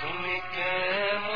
Tú me.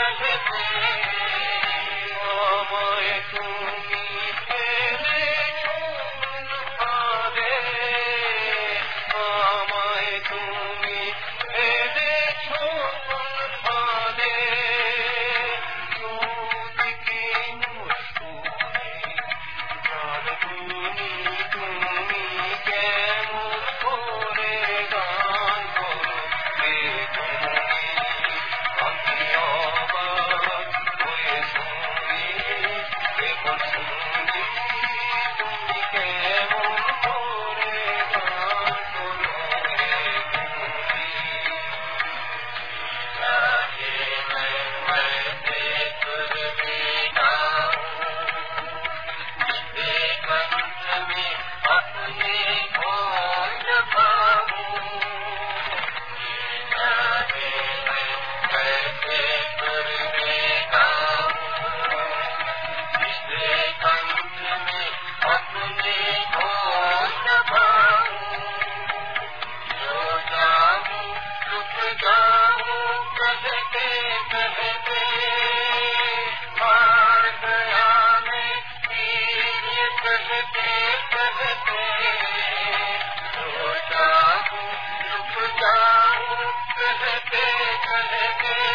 Oh, boy, ಸಾಧಕರು